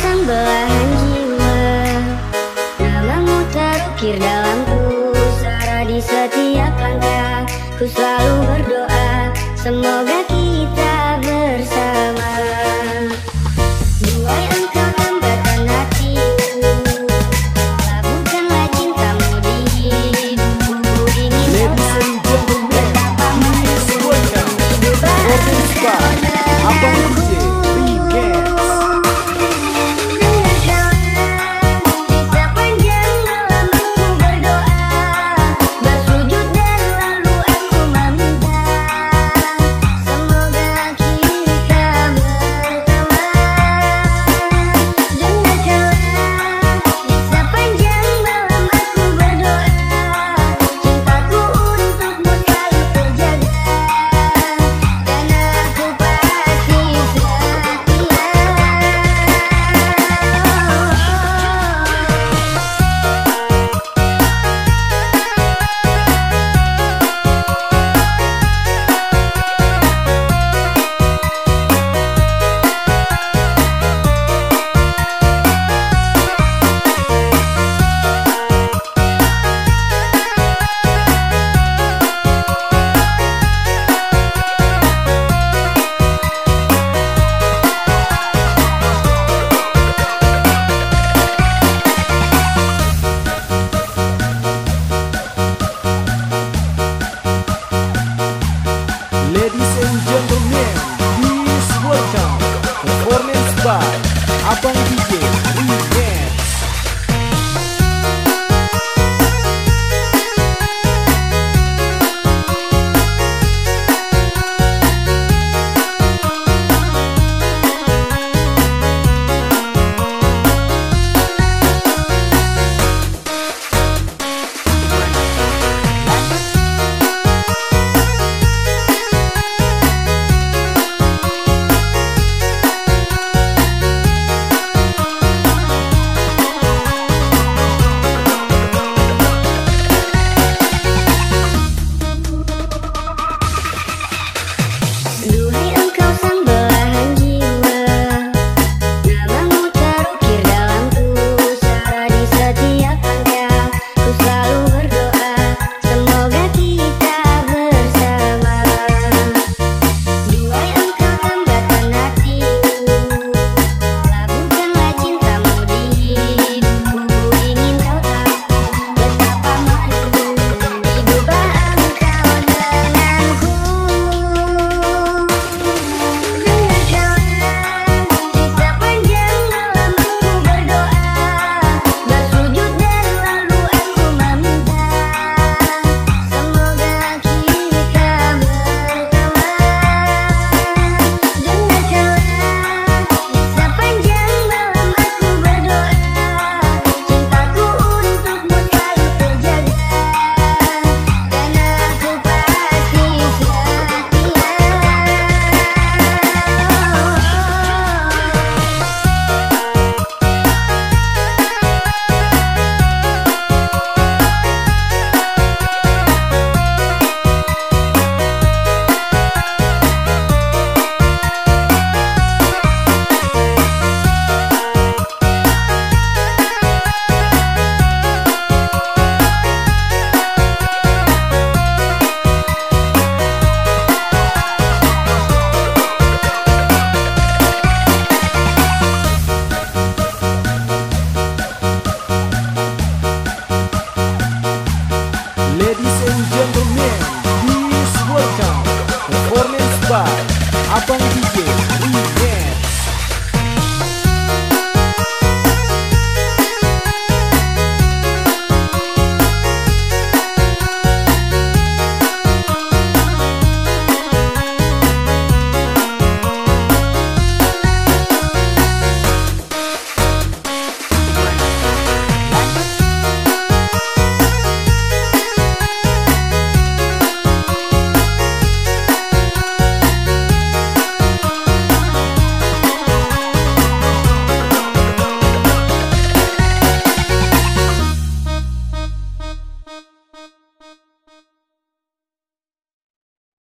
sang belahan jiwa. Namamu terukir dalam pusara di setiap langkah Ku selalu berdoa Semoga kita